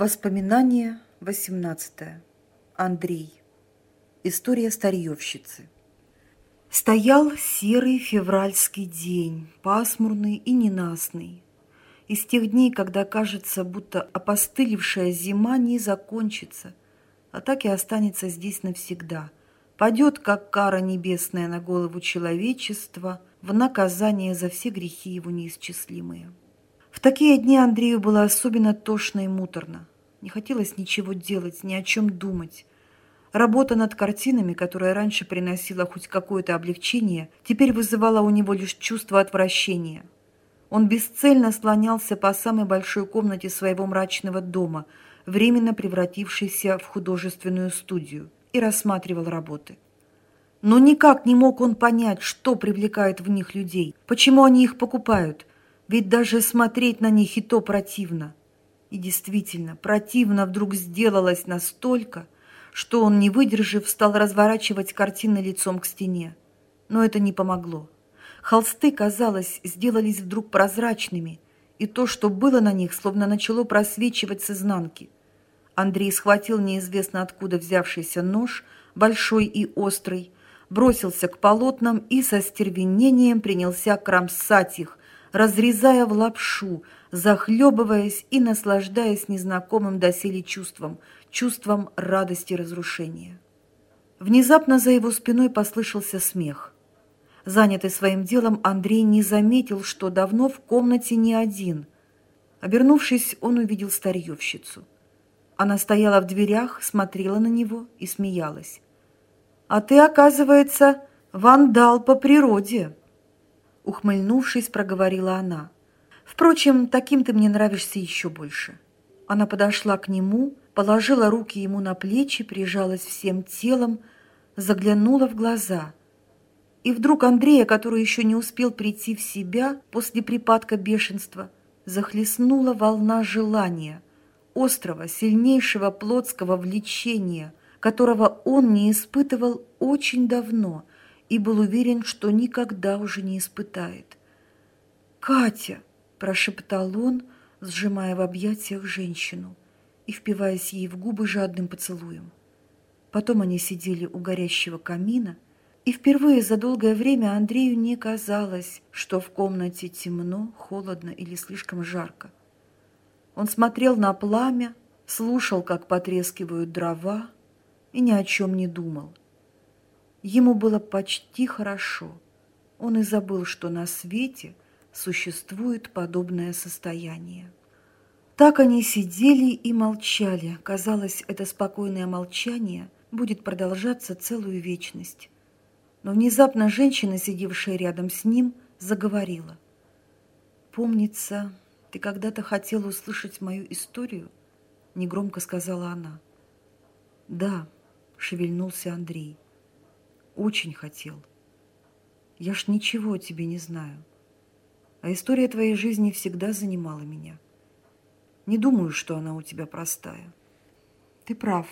Воспоминание 18. Андрей. История старьевщицы. Стоял серый февральский день, пасмурный и ненастный. Из тех дней, когда кажется, будто опостылевшая зима не закончится, а так и останется здесь навсегда. Падет, как кара небесная на голову человечества, в наказание за все грехи его неисчислимые. В такие дни Андрею было особенно тошно и муторно. Не хотелось ничего делать, ни о чем думать. Работа над картинами, которая раньше приносила хоть какое-то облегчение, теперь вызывала у него лишь чувство отвращения. Он бесцельно слонялся по самой большой комнате своего мрачного дома, временно превратившейся в художественную студию, и рассматривал работы. Но никак не мог он понять, что привлекает в них людей, почему они их покупают, ведь даже смотреть на них и то противно. И действительно, противно вдруг сделалось настолько, что он, не выдержав, стал разворачивать картины лицом к стене. Но это не помогло. Холсты, казалось, сделались вдруг прозрачными, и то, что было на них, словно начало просвечивать с изнанки. Андрей схватил неизвестно откуда взявшийся нож, большой и острый, бросился к полотнам и со стервенением принялся кромсать их, разрезая в лапшу, захлебываясь и наслаждаясь незнакомым доселе чувством, чувством радости разрушения. Внезапно за его спиной послышался смех. Занятый своим делом, Андрей не заметил, что давно в комнате не один. Обернувшись, он увидел старьевщицу. Она стояла в дверях, смотрела на него и смеялась. «А ты, оказывается, вандал по природе!» Ухмыльнувшись, проговорила она. «Впрочем, таким ты мне нравишься еще больше». Она подошла к нему, положила руки ему на плечи, прижалась всем телом, заглянула в глаза. И вдруг Андрея, который еще не успел прийти в себя после припадка бешенства, захлестнула волна желания, острого, сильнейшего плотского влечения, которого он не испытывал очень давно – и был уверен, что никогда уже не испытает. «Катя!» – прошептал он, сжимая в объятиях женщину и впиваясь ей в губы жадным поцелуем. Потом они сидели у горящего камина, и впервые за долгое время Андрею не казалось, что в комнате темно, холодно или слишком жарко. Он смотрел на пламя, слушал, как потрескивают дрова, и ни о чем не думал – Ему было почти хорошо. Он и забыл, что на свете существует подобное состояние. Так они сидели и молчали. Казалось, это спокойное молчание будет продолжаться целую вечность. Но внезапно женщина, сидевшая рядом с ним, заговорила. «Помнится, ты когда-то хотела услышать мою историю?» Негромко сказала она. «Да», — шевельнулся Андрей. Очень хотел. Я ж ничего о тебе не знаю. А история твоей жизни всегда занимала меня. Не думаю, что она у тебя простая. Ты прав.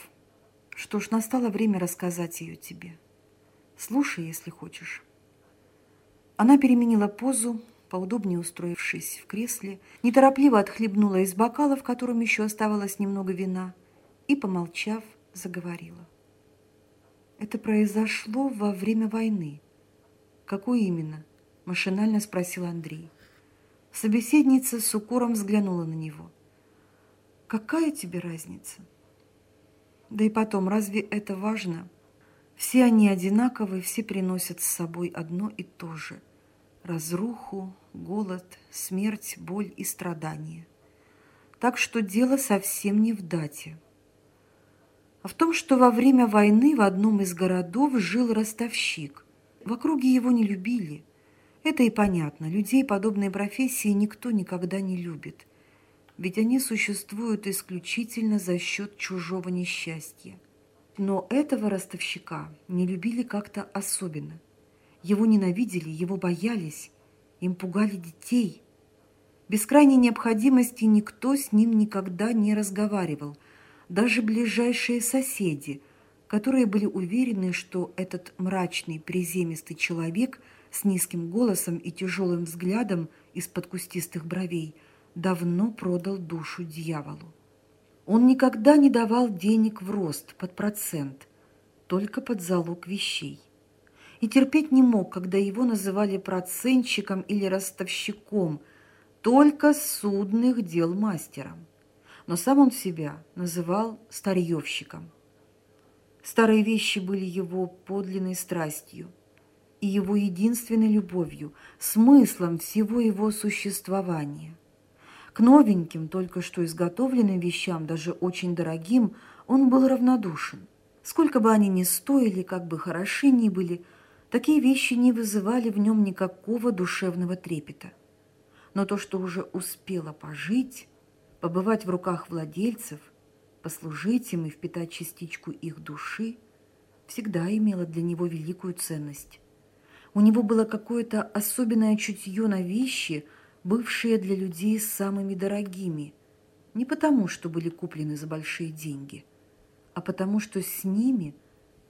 Что ж, настало время рассказать ее тебе. Слушай, если хочешь. Она переменила позу, поудобнее устроившись в кресле, неторопливо отхлебнула из бокала, в котором еще оставалось немного вина, и, помолчав, заговорила. Это произошло во время войны. Какой именно? Машинально спросил Андрей. Собеседница с укором взглянула на него. Какая тебе разница? Да и потом, разве это важно? Все они одинаковы, все приносят с собой одно и то же. Разруху, голод, смерть, боль и страдания. Так что дело совсем не в дате – а в том, что во время войны в одном из городов жил ростовщик. В округе его не любили. Это и понятно. Людей подобной профессии никто никогда не любит. Ведь они существуют исключительно за счет чужого несчастья. Но этого ростовщика не любили как-то особенно. Его ненавидели, его боялись, им пугали детей. Без крайней необходимости никто с ним никогда не разговаривал – даже ближайшие соседи, которые были уверены, что этот мрачный приземистый человек с низким голосом и тяжелым взглядом из-под кустистых бровей давно продал душу дьяволу. Он никогда не давал денег в рост под процент, только под залог вещей. И терпеть не мог, когда его называли процентщиком или ростовщиком, только судных дел мастером. Но сам он себя называл старьевщиком. Старые вещи были его подлинной страстью и его единственной любовью, смыслом всего его существования. К новеньким, только что изготовленным вещам, даже очень дорогим, он был равнодушен. Сколько бы они ни стоили, как бы хороши ни были, такие вещи не вызывали в нем никакого душевного трепета. Но то, что уже успело пожить, побывать в руках владельцев – послужить им и впитать частичку их души, всегда имело для него великую ценность. У него было какое-то особенное чутье на вещи, бывшие для людей самыми дорогими, не потому, что были куплены за большие деньги, а потому, что с ними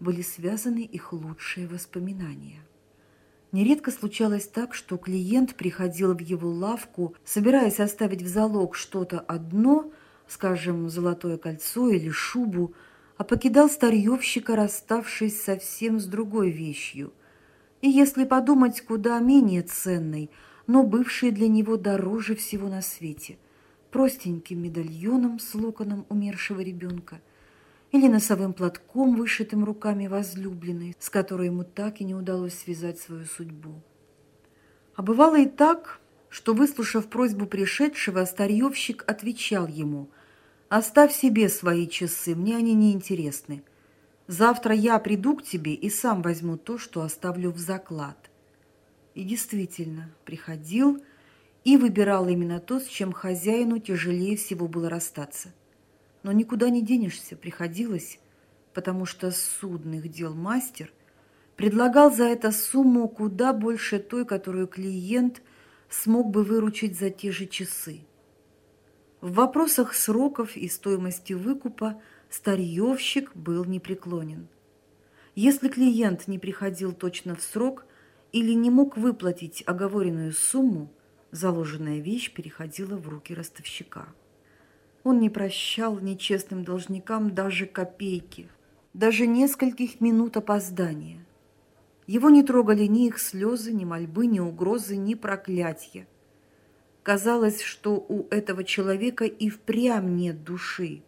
были связаны их лучшие воспоминания. Нередко случалось так, что клиент приходил в его лавку, собираясь оставить в залог что-то одно – скажем, золотое кольцо или шубу, а покидал старьевщика, расставшись совсем с другой вещью. И если подумать, куда менее ценной, но бывшей для него дороже всего на свете, простеньким медальоном с локоном умершего ребенка или носовым платком, вышитым руками возлюбленной, с которой ему так и не удалось связать свою судьбу. А бывало и так, что, выслушав просьбу пришедшего, старьевщик отвечал ему «Оставь себе свои часы, мне они не интересны. Завтра я приду к тебе и сам возьму то, что оставлю в заклад». И действительно, приходил и выбирал именно то, с чем хозяину тяжелее всего было расстаться. Но никуда не денешься, приходилось, потому что судных дел мастер предлагал за это сумму куда больше той, которую клиент смог бы выручить за те же часы. В вопросах сроков и стоимости выкупа старьевщик был непреклонен. Если клиент не приходил точно в срок или не мог выплатить оговоренную сумму, заложенная вещь переходила в руки ростовщика. Он не прощал нечестным должникам даже копейки, даже нескольких минут опоздания. Его не трогали ни их слезы, ни мольбы, ни угрозы, ни проклятия. Казалось, что у этого человека и впрямь нет души,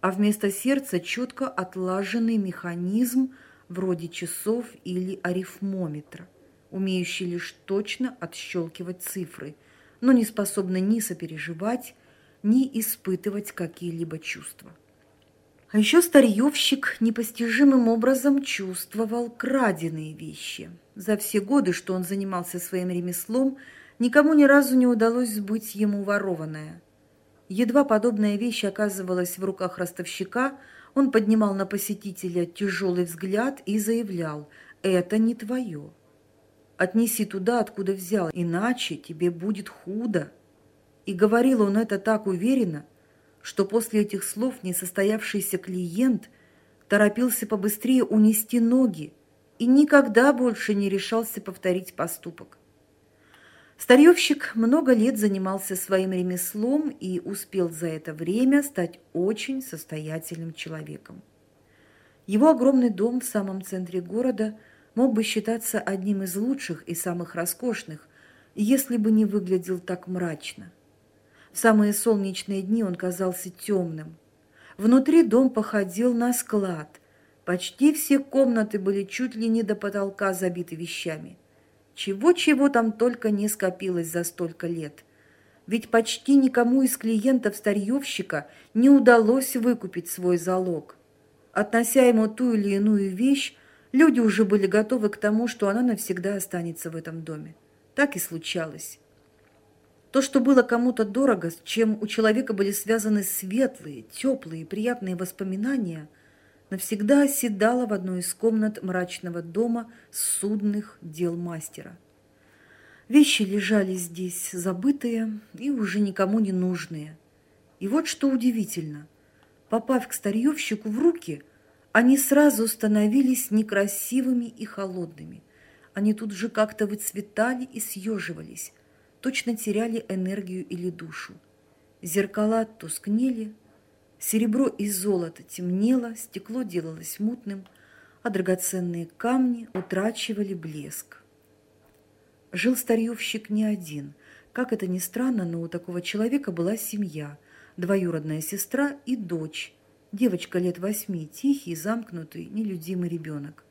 а вместо сердца четко отлаженный механизм вроде часов или арифмометра, умеющий лишь точно отщелкивать цифры, но не способный ни сопереживать, ни испытывать какие-либо чувства. А еще старьевщик непостижимым образом чувствовал краденые вещи. За все годы, что он занимался своим ремеслом, никому ни разу не удалось сбыть ему ворованное. Едва подобная вещь оказывалась в руках ростовщика, он поднимал на посетителя тяжелый взгляд и заявлял «Это не твое. Отнеси туда, откуда взял, иначе тебе будет худо». И говорил он это так уверенно – что после этих слов несостоявшийся клиент торопился побыстрее унести ноги и никогда больше не решался повторить поступок. Старьевщик много лет занимался своим ремеслом и успел за это время стать очень состоятельным человеком. Его огромный дом в самом центре города мог бы считаться одним из лучших и самых роскошных, если бы не выглядел так мрачно. В самые солнечные дни он казался темным. Внутри дом походил на склад. Почти все комнаты были чуть ли не до потолка забиты вещами. Чего-чего там только не скопилось за столько лет. Ведь почти никому из клиентов старьевщика не удалось выкупить свой залог. Относя ему ту или иную вещь, люди уже были готовы к тому, что она навсегда останется в этом доме. Так и случалось. То, что было кому-то дорого, с чем у человека были связаны светлые, теплые, приятные воспоминания, навсегда оседало в одной из комнат мрачного дома судных дел мастера. Вещи лежали здесь забытые и уже никому не нужные. И вот что удивительно. Попав к старьевщику в руки, они сразу становились некрасивыми и холодными. Они тут же как-то выцветали и съеживались – точно теряли энергию или душу. Зеркала тускнели, Серебро и золото темнело, стекло делалось мутным, а драгоценные камни утрачивали блеск. Жил старьевщик не один. Как это ни странно, но у такого человека была семья, двоюродная сестра и дочь, девочка лет восьми, тихий, замкнутый, нелюдимый ребенок.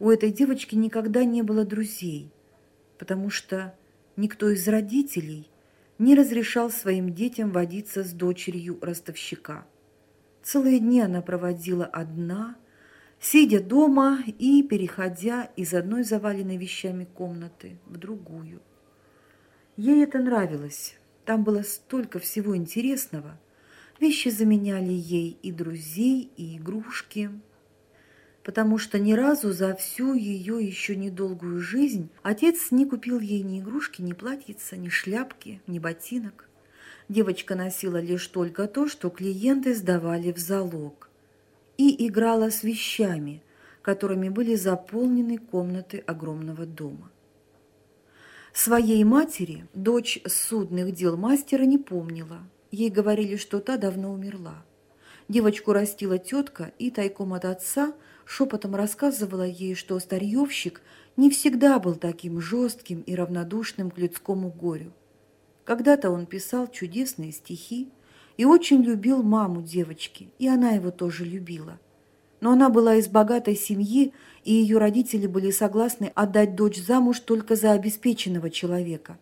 У этой девочки никогда не было друзей, потому что никто из родителей не разрешал своим детям водиться с дочерью ростовщика. Целые дни она проводила одна, сидя дома и переходя из одной заваленной вещами комнаты в другую. Ей это нравилось. Там было столько всего интересного. Вещи заменяли ей и друзей, и игрушки, потому что ни разу за всю ее еще недолгую жизнь отец не купил ей ни игрушки, ни платьица, ни шляпки, ни ботинок. Девочка носила лишь только то, что клиенты сдавали в залог и играла с вещами, которыми были заполнены комнаты огромного дома. Своей матери дочь судных дел мастера не помнила. Ей говорили, что та давно умерла. Девочку растила тетка и тайком от отца шепотом рассказывала ей, что старьевщик не всегда был таким жестким и равнодушным к людскому горю. Когда-то он писал чудесные стихи, и очень любил маму девочки, и она его тоже любила. Но она была из богатой семьи, и ее родители были согласны отдать дочь замуж только за обеспеченного человека.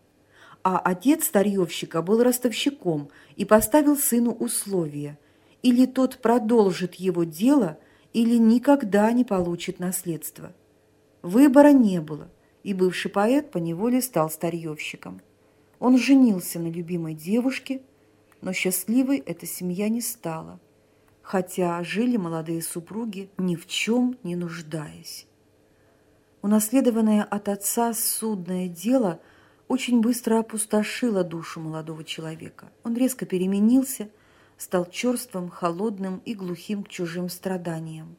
А отец старьевщика был ростовщиком и поставил сыну условие – или тот продолжит его дело, или никогда не получит наследство. Выбора не было, и бывший поэт поневоле стал старьевщиком. Он женился на любимой девушке – но счастливой эта семья не стала, хотя жили молодые супруги, ни в чем не нуждаясь. Унаследованное от отца судное дело очень быстро опустошило душу молодого человека. Он резко переменился, стал черствым, холодным и глухим к чужим страданиям.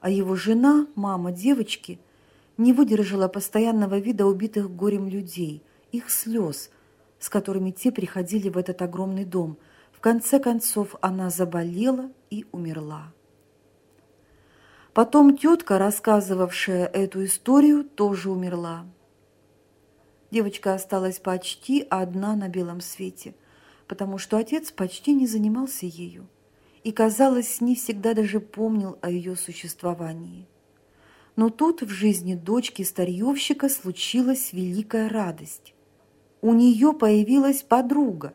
А его жена, мама девочки, не выдержала постоянного вида убитых горем людей, их слез – с которыми те приходили в этот огромный дом. В конце концов она заболела и умерла. Потом тетка, рассказывавшая эту историю, тоже умерла. Девочка осталась почти одна на белом свете, потому что отец почти не занимался ею и, казалось, не всегда даже помнил о ее существовании. Но тут в жизни дочки старьевщика случилась великая радость у нее появилась подруга.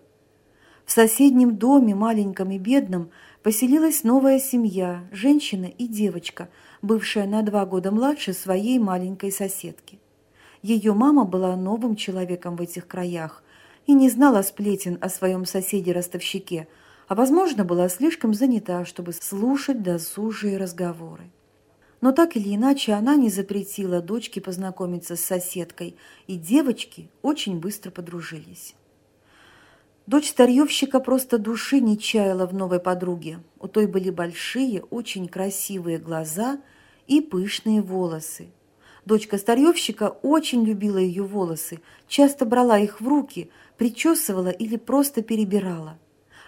В соседнем доме, маленьком и бедном, поселилась новая семья, женщина и девочка, бывшая на два года младше своей маленькой соседки. Ее мама была новым человеком в этих краях и не знала сплетен о своем соседе-ростовщике, а, возможно, была слишком занята, чтобы слушать досужие разговоры. Но так или иначе она не запретила дочке познакомиться с соседкой, и девочки очень быстро подружились. Дочь старьевщика просто души не чаяла в новой подруге. У той были большие, очень красивые глаза и пышные волосы. Дочка старьевщика очень любила ее волосы, часто брала их в руки, причесывала или просто перебирала.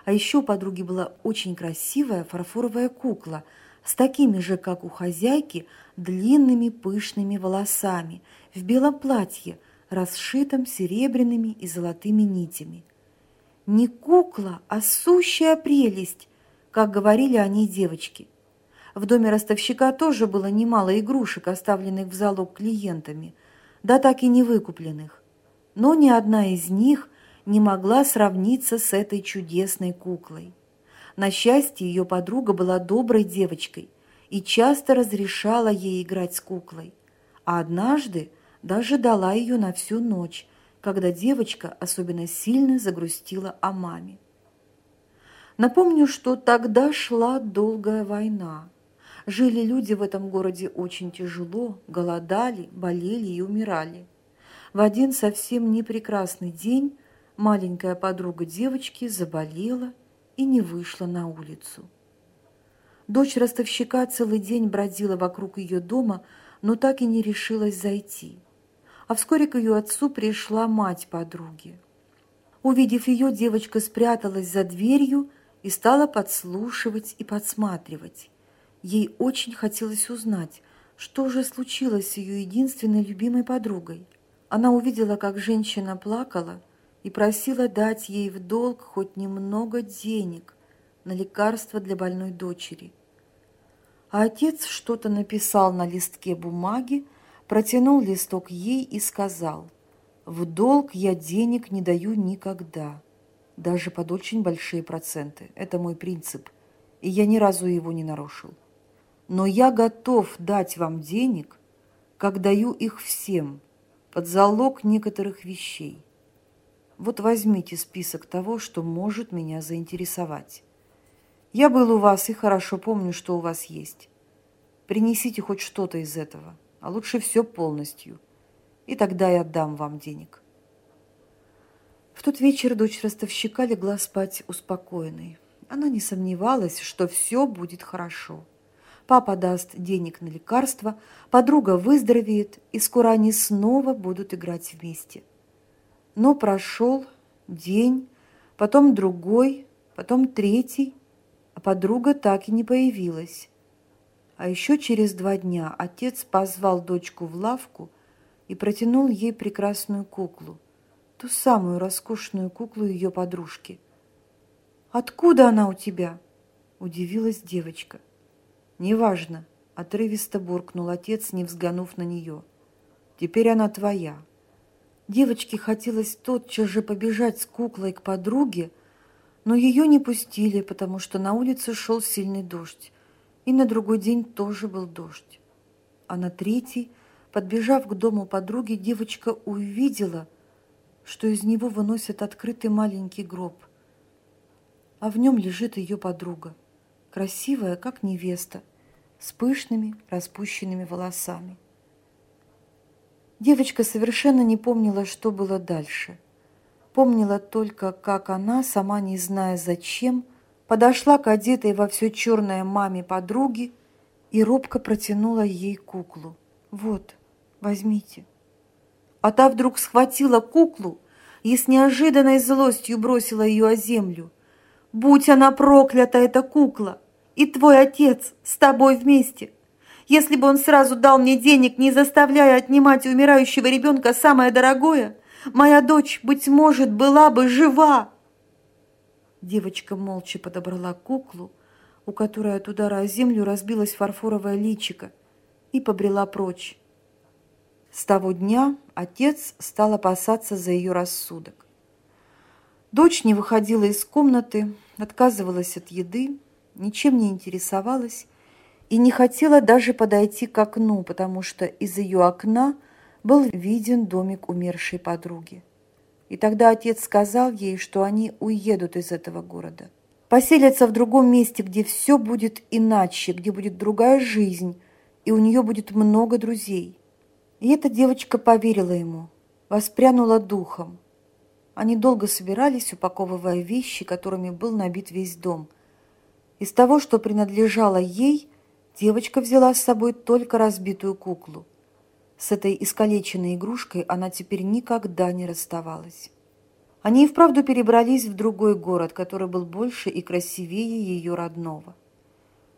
А еще у подруги была очень красивая фарфоровая кукла – с такими же, как у хозяйки, длинными пышными волосами, в белом платье, расшитом серебряными и золотыми нитями. Не кукла, а сущая прелесть, как говорили о ней девочки. В доме ростовщика тоже было немало игрушек, оставленных в залог клиентами, да так и не выкупленных. Но ни одна из них не могла сравниться с этой чудесной куклой. На счастье, ее подруга была доброй девочкой и часто разрешала ей играть с куклой. А однажды даже дала ее на всю ночь, когда девочка особенно сильно загрустила о маме. Напомню, что тогда шла долгая война. Жили люди в этом городе очень тяжело, голодали, болели и умирали. В один совсем непрекрасный день маленькая подруга девочки заболела и не вышла на улицу. Дочь ростовщика целый день бродила вокруг ее дома, но так и не решилась зайти. А вскоре к ее отцу пришла мать подруги. Увидев ее, девочка спряталась за дверью и стала подслушивать и подсматривать. Ей очень хотелось узнать, что же случилось с ее единственной любимой подругой. Она увидела, как женщина плакала и просила дать ей в долг хоть немного денег на лекарства для больной дочери. А отец что-то написал на листке бумаги, протянул листок ей и сказал, «В долг я денег не даю никогда, даже под очень большие проценты. Это мой принцип, и я ни разу его не нарушил. Но я готов дать вам денег, как даю их всем, под залог некоторых вещей. Вот возьмите список того, что может меня заинтересовать. Я был у вас и хорошо помню, что у вас есть. Принесите хоть что-то из этого, а лучше все полностью, и тогда я отдам вам денег. В тот вечер дочь ростовщика легла спать успокоенной. Она не сомневалась, что все будет хорошо. Папа даст денег на лекарства, подруга выздоровеет, и скоро они снова будут играть вместе. Но прошел день, потом другой, потом третий, а подруга так и не появилась. А еще через два дня отец позвал дочку в лавку и протянул ей прекрасную куклу, ту самую роскошную куклу ее подружки. «Откуда она у тебя?» – удивилась девочка. «Неважно», – отрывисто буркнул отец, не взглянув на нее. «Теперь она твоя». Девочке хотелось тотчас же побежать с куклой к подруге, но ее не пустили, потому что на улице шел сильный дождь, и на другой день тоже был дождь. А на третий, подбежав к дому подруги, девочка увидела, что из него выносят открытый маленький гроб, а в нем лежит ее подруга – красивая, как невеста, с пышными распущенными волосами. Девочка совершенно не помнила, что было дальше. Помнила только, как она, сама не зная зачем, подошла к одетой во все черное маме подруги и робко протянула ей куклу. «Вот, возьмите». А та вдруг схватила куклу и с неожиданной злостью бросила ее о землю. «Будь она проклята, эта кукла! И твой отец с тобой вместе. Если бы он сразу дал мне денег, не заставляя отнимать у умирающего ребенка самое дорогое, моя дочь, быть может, была бы жива. Девочка молча подобрала куклу, у которой от удара о землю разбилась фарфоровая личико, и побрела прочь. С того дня отец стал опасаться за ее рассудок. Дочь не выходила из комнаты, отказывалась от еды, ничем не интересовалась и не хотела даже подойти к окну, потому что из ее окна был виден домик умершей подруги. И тогда отец сказал ей, что они уедут из этого города, поселятся в другом месте, где все будет иначе, где будет другая жизнь, и у нее будет много друзей. И эта девочка поверила ему, воспрянула духом. Они долго собирались, упаковывая вещи, которыми был набит весь дом – из того, что принадлежало ей, девочка взяла с собой только разбитую куклу. С этой искалеченной игрушкой она теперь никогда не расставалась. Они и вправду перебрались в другой город, который был больше и красивее ее родного.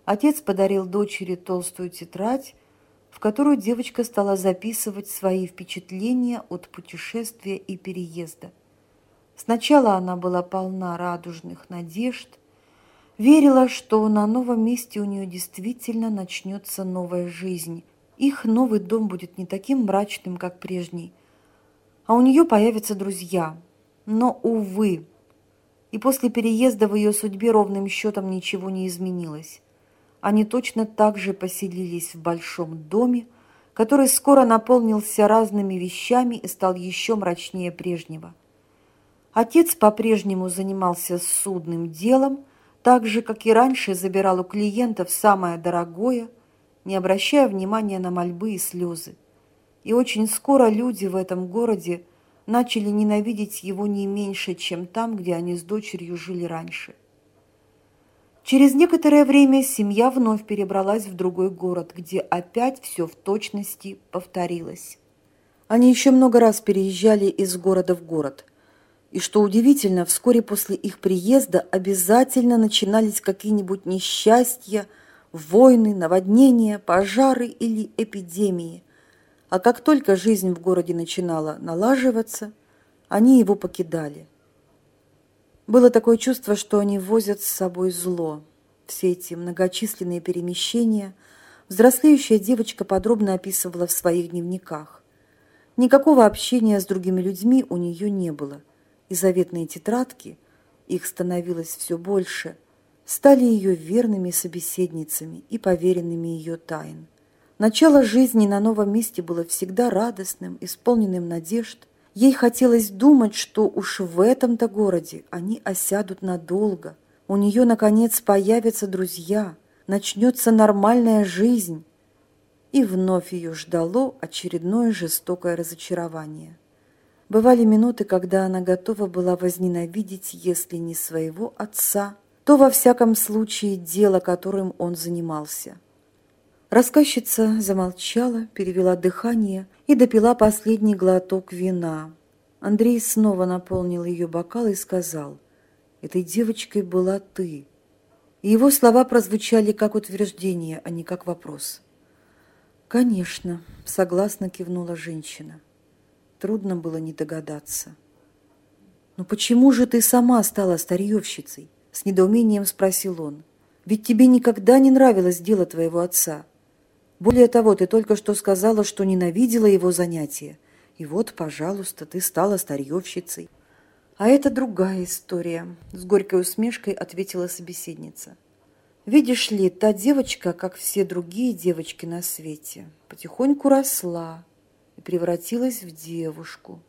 Отец подарил дочери толстую тетрадь, в которую девочка стала записывать свои впечатления от путешествия и переезда. Сначала она была полна радужных надежд – Верила, что на новом месте у нее действительно начнется новая жизнь. Их новый дом будет не таким мрачным, как прежний, а у нее появятся друзья. Но, увы, и после переезда в ее судьбе ровным счетом ничего не изменилось. Они точно так же поселились в большом доме, который скоро наполнился разными вещами и стал еще мрачнее прежнего. Отец по-прежнему занимался судным делом, так же, как и раньше, забирал у клиентов самое дорогое, не обращая внимания на мольбы и слезы. И очень скоро люди в этом городе начали ненавидеть его не меньше, чем там, где они с дочерью жили раньше. Через некоторое время семья вновь перебралась в другой город, где опять все в точности повторилось. Они еще много раз переезжали из города в город. И что удивительно, вскоре после их приезда обязательно начинались какие-нибудь несчастья, войны, наводнения, пожары или эпидемии. А как только жизнь в городе начинала налаживаться, они его покидали. Было такое чувство, что они возят с собой зло. Все эти многочисленные перемещения взрослеющая девочка подробно описывала в своих дневниках. Никакого общения с другими людьми у нее не было, и заветные тетрадки, их становилось все больше – стали ее верными собеседницами и поверенными ее тайн. Начало жизни на новом месте было всегда радостным, исполненным надежд. Ей хотелось думать, что уж в этом-то городе они осядут надолго. У нее, наконец, появятся друзья, начнется нормальная жизнь. И вновь ее ждало очередное жестокое разочарование. Бывали минуты, когда она готова была возненавидеть, если не своего отца, то во всяком случае дело, которым он занимался. Рассказчица замолчала, перевела дыхание и допила последний глоток вина. Андрей снова наполнил ее бокал и сказал, «Этой девочкой была ты». Его слова прозвучали как утверждение, а не как вопрос. «Конечно», — согласно кивнула женщина. Трудно было не догадаться. «Но почему же ты сама стала старьевщицей? С недоумением спросил он. «Ведь тебе никогда не нравилось дело твоего отца. Более того, ты только что сказала, что ненавидела его занятия. И вот, пожалуйста, ты стала старьевщицей». «А это другая история», — с горькой усмешкой ответила собеседница. «Видишь ли, та девочка, как все другие девочки на свете, потихоньку росла и превратилась в девушку.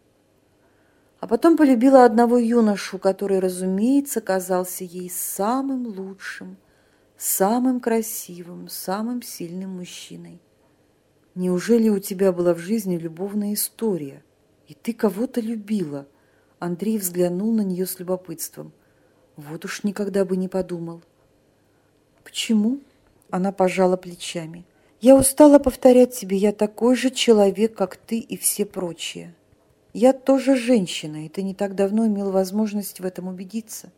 А потом полюбила одного юношу, который, разумеется, казался ей самым лучшим, самым красивым, самым сильным мужчиной. Неужели у тебя была в жизни любовная история, и ты кого-то любила? Андрей взглянул на нее с любопытством. Вот уж никогда бы не подумал. Почему? Она пожала плечами. Я устала повторять тебе, я такой же человек, как ты и все прочие. Я тоже женщина, и ты не так давно имел возможность в этом убедиться.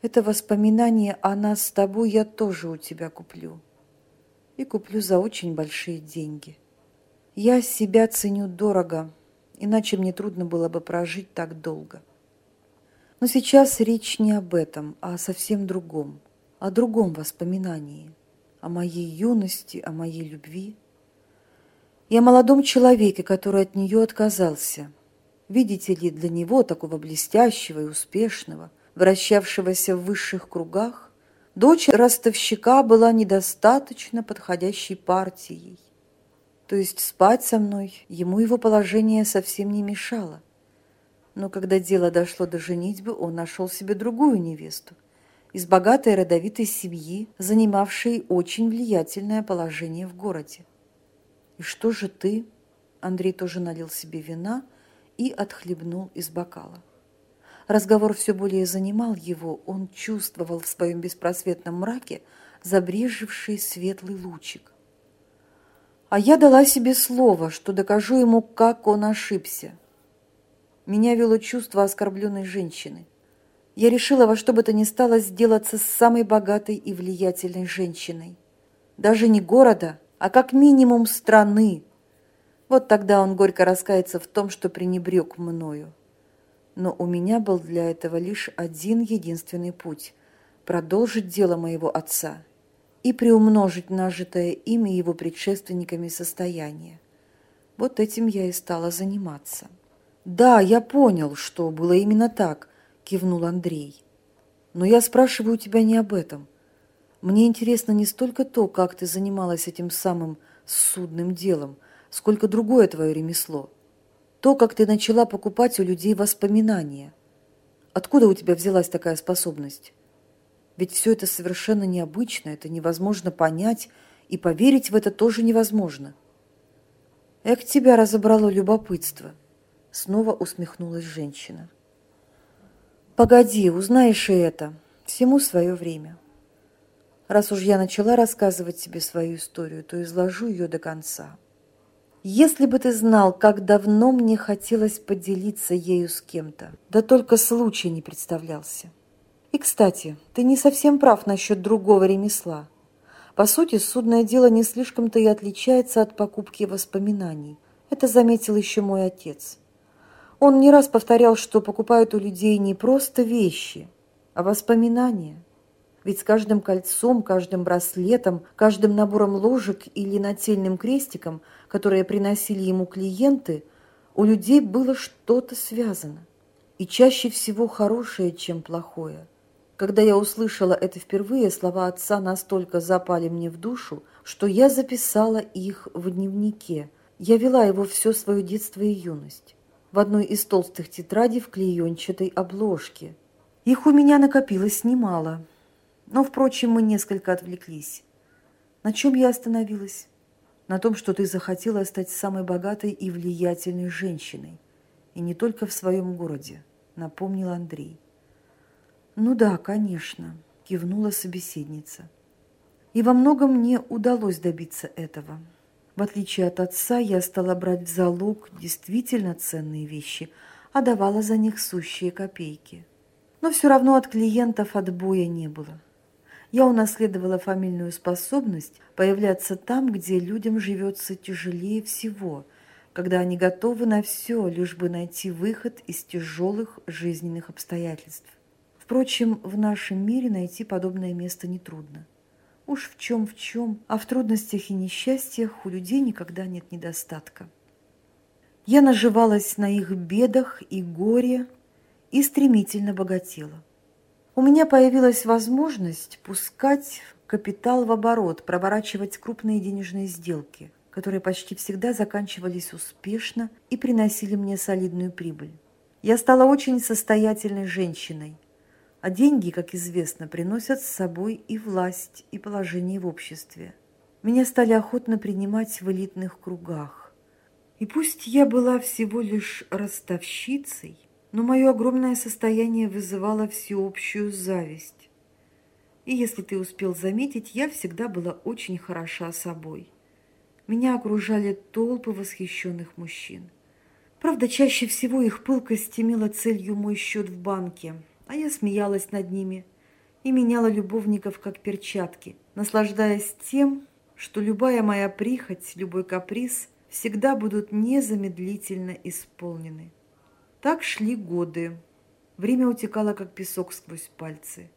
Это воспоминание о нас с тобой я тоже у тебя куплю. И куплю за очень большие деньги. Я себя ценю дорого, иначе мне трудно было бы прожить так долго. Но сейчас речь не об этом, а о совсем другом, о другом воспоминании, о моей юности, о моей любви и о молодом человеке, который от нее отказался – Видите ли, для него, такого блестящего и успешного, вращавшегося в высших кругах, дочь ростовщика была недостаточно подходящей партией. То есть спать со мной ему его положение совсем не мешало. Но когда дело дошло до женитьбы, он нашел себе другую невесту из богатой родовитой семьи, занимавшей очень влиятельное положение в городе. «И что же ты?» Андрей тоже налил себе вина – и отхлебнул из бокала. Разговор все более занимал его, он чувствовал в своем беспросветном мраке забрежевший светлый лучик. А я дала себе слово, что докажу ему, как он ошибся. Меня вело чувство оскорбленной женщины. Я решила во что бы то ни стало сделаться с самой богатой и влиятельной женщиной. Даже не города, а как минимум страны, вот тогда он горько раскается в том, что пренебрег мною. Но у меня был для этого лишь один единственный путь – продолжить дело моего отца и приумножить нажитое ими его предшественниками состояние. Вот этим я и стала заниматься. «Да, я понял, что было именно так», – кивнул Андрей. «Но я спрашиваю тебя не об этом. Мне интересно не столько то, как ты занималась этим самым судным делом – сколько другое твое ремесло. То, как ты начала покупать у людей воспоминания. Откуда у тебя взялась такая способность? Ведь все это совершенно необычно, это невозможно понять, и поверить в это тоже невозможно. Эк, тебя разобрало любопытство. Снова усмехнулась женщина. Погоди, узнаешь и это. Всему свое время. Раз уж я начала рассказывать тебе свою историю, то изложу ее до конца. Если бы ты знал, как давно мне хотелось поделиться ею с кем-то, да только случай не представлялся. И, кстати, ты не совсем прав насчет другого ремесла. По сути, судное дело не слишком-то и отличается от покупки воспоминаний. Это заметил еще мой отец. Он не раз повторял, что покупают у людей не просто вещи, а воспоминания. Ведь с каждым кольцом, каждым браслетом, каждым набором ложек или нательным крестиком, которые приносили ему клиенты, у людей было что-то связано. И чаще всего хорошее, чем плохое – когда я услышала это впервые, слова отца настолько запали мне в душу, что я записала их в дневнике. Я вела его все свое детство и юность. В одной из толстых тетрадей в клеенчатой обложке. Их у меня накопилось немало. Но, впрочем, мы несколько отвлеклись. На чем я остановилась? На том, что ты захотела стать самой богатой и влиятельной женщиной. И не только в своем городе, напомнил Андрей. «Ну да, конечно», – кивнула собеседница. «И во многом мне удалось добиться этого. В отличие от отца, я стала брать в залог действительно ценные вещи, а давала за них сущие копейки. Но все равно от клиентов отбоя не было. Я унаследовала фамильную способность появляться там, где людям живется тяжелее всего, когда они готовы на все, лишь бы найти выход из тяжелых жизненных обстоятельств. Впрочем, в нашем мире найти подобное место нетрудно. Уж в чем в чем, а в трудностях и несчастьях у людей никогда нет недостатка. Я наживалась на их бедах и горе и стремительно богатела. У меня появилась возможность пускать капитал в оборот, проворачивать крупные денежные сделки, которые почти всегда заканчивались успешно и приносили мне солидную прибыль. Я стала очень состоятельной женщиной, а деньги, как известно, приносят с собой и власть, и положение в обществе. Меня стали охотно принимать в элитных кругах. И пусть я была всего лишь ростовщицей, но мое огромное состояние вызывало всеобщую зависть. И если ты успел заметить, я всегда была очень хороша собой. Меня окружали толпы восхищенных мужчин. Правда, чаще всего их пылкость имела целью мой счет в банке – а я смеялась над ними и меняла любовников как перчатки, наслаждаясь тем, что любая моя прихоть, любой каприз всегда будут незамедлительно исполнены. Так шли годы. Время утекало, как песок сквозь пальцы.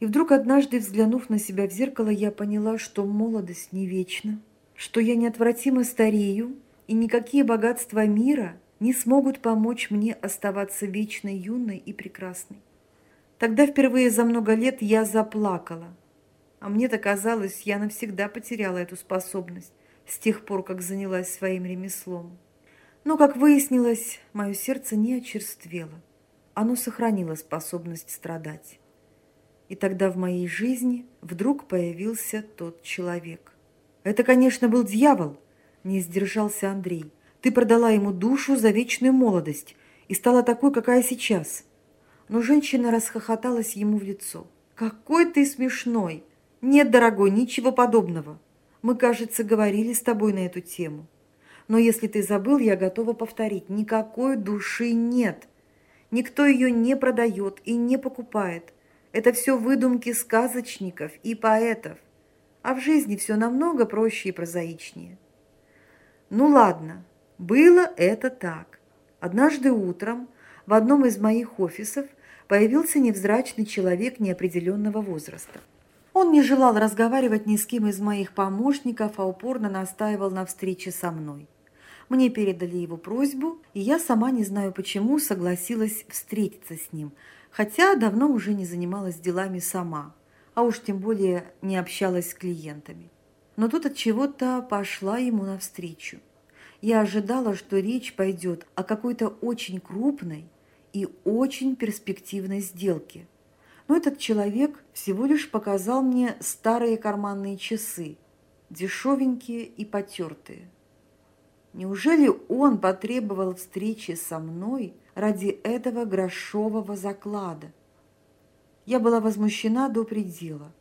И вдруг однажды, взглянув на себя в зеркало, я поняла, что молодость не вечна, что я неотвратимо старею, и никакие богатства мира не смогут помочь мне оставаться вечной, юной и прекрасной. Тогда впервые за много лет я заплакала. А мне-то казалось, я навсегда потеряла эту способность с тех пор, как занялась своим ремеслом. Но, как выяснилось, мое сердце не очерствело. Оно сохранило способность страдать. И тогда в моей жизни вдруг появился тот человек. Это, конечно, был дьявол, не сдержался Андрей. Ты продала ему душу за вечную молодость и стала такой, какая сейчас – но женщина расхохоталась ему в лицо. «Какой ты смешной! Нет, дорогой, ничего подобного. Мы, кажется, говорили с тобой на эту тему. Но если ты забыл, я готова повторить. Никакой души нет. Никто ее не продает и не покупает. Это все выдумки сказочников и поэтов. А в жизни все намного проще и прозаичнее. Ну ладно, было это так. Однажды утром в одном из моих офисов появился невзрачный человек неопределенного возраста. Он не желал разговаривать ни с кем из моих помощников, а упорно настаивал на встрече со мной. Мне передали его просьбу, и я сама не знаю почему согласилась встретиться с ним, хотя давно уже не занималась делами сама, а уж тем более не общалась с клиентами. Но тут от чего-то пошла ему навстречу. Я ожидала, что речь пойдет о какой-то очень крупной и очень перспективной сделки. Но этот человек всего лишь показал мне старые карманные часы, дешевенькие и потертые. Неужели он потребовал встречи со мной ради этого грошового заклада? Я была возмущена до предела,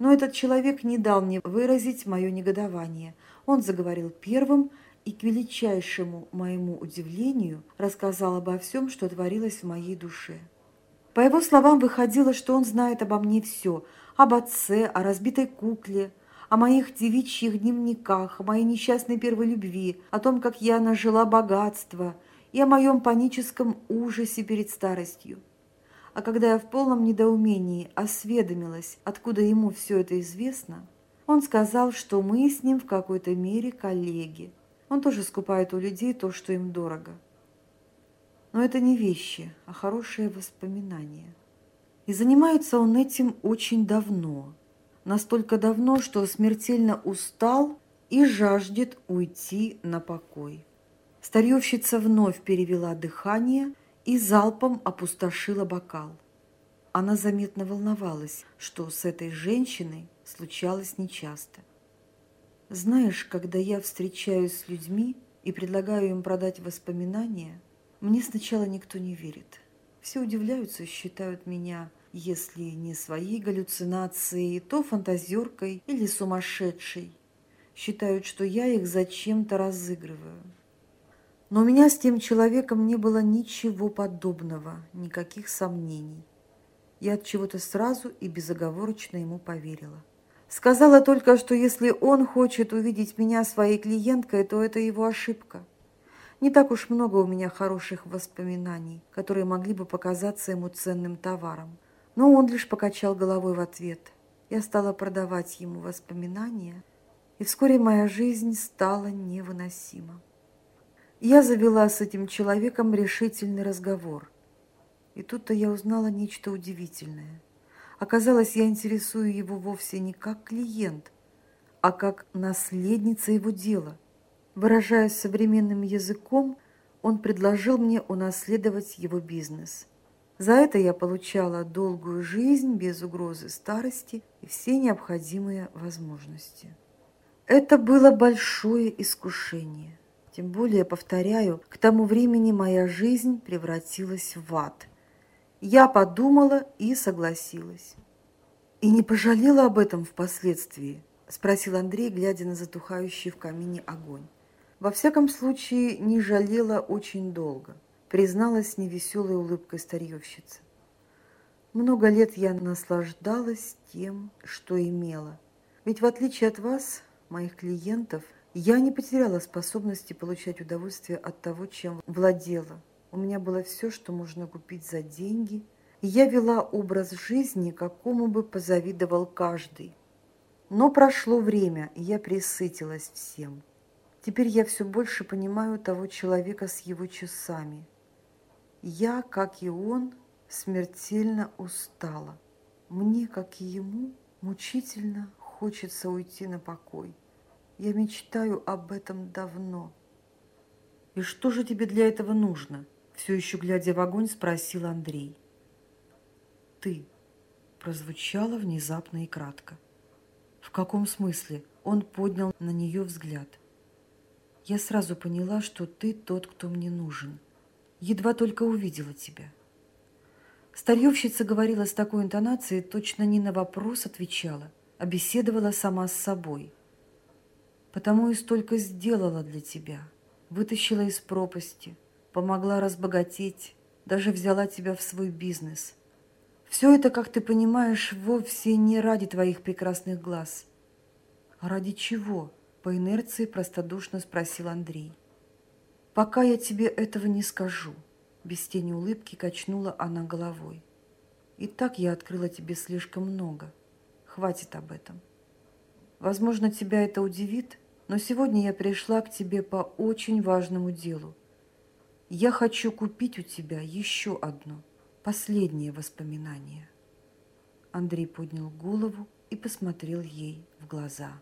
но этот человек не дал мне выразить мое негодование. Он заговорил первым и к величайшему моему удивлению рассказал обо всем, что творилось в моей душе. По его словам, выходило, что он знает обо мне все – об отце, о разбитой кукле, о моих девичьих дневниках, о моей несчастной первой любви, о том, как я нажила богатство и о моем паническом ужасе перед старостью. А когда я в полном недоумении осведомилась, откуда ему все это известно, он сказал, что мы с ним в какой-то мере коллеги. Он тоже скупает у людей то, что им дорого. Но это не вещи, а хорошие воспоминания. И занимается он этим очень давно. Настолько давно, что смертельно устал и жаждет уйти на покой. Старьевщица вновь перевела дыхание и залпом опустошила бокал. Она заметно волновалась, что с этой женщиной случалось нечасто. Знаешь, когда я встречаюсь с людьми и предлагаю им продать воспоминания, мне сначала никто не верит. Все удивляются считают меня если не своей галлюцинацией, то фантазеркой или сумасшедшей. Считают, что я их зачем-то разыгрываю. Но у меня с тем человеком не было ничего подобного, никаких сомнений. Я от чего-то сразу и безоговорочно ему поверила. Сказала только, что если он хочет увидеть меня своей клиенткой, то это его ошибка. Не так уж много у меня хороших воспоминаний, которые могли бы показаться ему ценным товаром. Но он лишь покачал головой в ответ. Я стала продавать ему воспоминания, и вскоре моя жизнь стала невыносима. Я завела с этим человеком решительный разговор. И тут-то я узнала нечто удивительное. Оказалось, я интересую его вовсе не как клиент, а как наследница его дела. Выражаясь современным языком, он предложил мне унаследовать его бизнес – за это я получала долгую жизнь без угрозы старости и все необходимые возможности. Это было большое искушение. Тем более, повторяю, к тому времени моя жизнь превратилась в ад. Я подумала и согласилась. «И не пожалела об этом впоследствии?» – спросил Андрей, глядя на затухающий в камине огонь. «Во всяком случае, не жалела очень долго» призналась невеселой улыбкой старьевщица. Много лет я наслаждалась тем, что имела. Ведь в отличие от вас, моих клиентов, я не потеряла способности получать удовольствие от того, чем владела. У меня было все, что можно купить за деньги, и я вела образ жизни, какому бы позавидовал каждый. Но прошло время, и я присытилась всем. Теперь я все больше понимаю того человека с его часами – я, как и он, смертельно устала. Мне, как и ему, мучительно хочется уйти на покой. Я мечтаю об этом давно. И что же тебе для этого нужно? Все еще глядя в огонь, спросил Андрей. Ты. Прозвучало внезапно и кратко. В каком смысле? Он поднял на нее взгляд. Я сразу поняла, что ты тот, кто мне нужен – едва только увидела тебя. Старьевщица говорила с такой интонацией, точно не на вопрос отвечала, а беседовала сама с собой. Потому и столько сделала для тебя, вытащила из пропасти, помогла разбогатеть, даже взяла тебя в свой бизнес. Все это, как ты понимаешь, вовсе не ради твоих прекрасных глаз. А ради чего? По инерции простодушно спросил Андрей. «Пока я тебе этого не скажу», – без тени улыбки качнула она головой. «И так я открыла тебе слишком много. Хватит об этом. Возможно, тебя это удивит, но сегодня я пришла к тебе по очень важному делу. Я хочу купить у тебя еще одно, последнее воспоминание». Андрей поднял голову и посмотрел ей в глаза.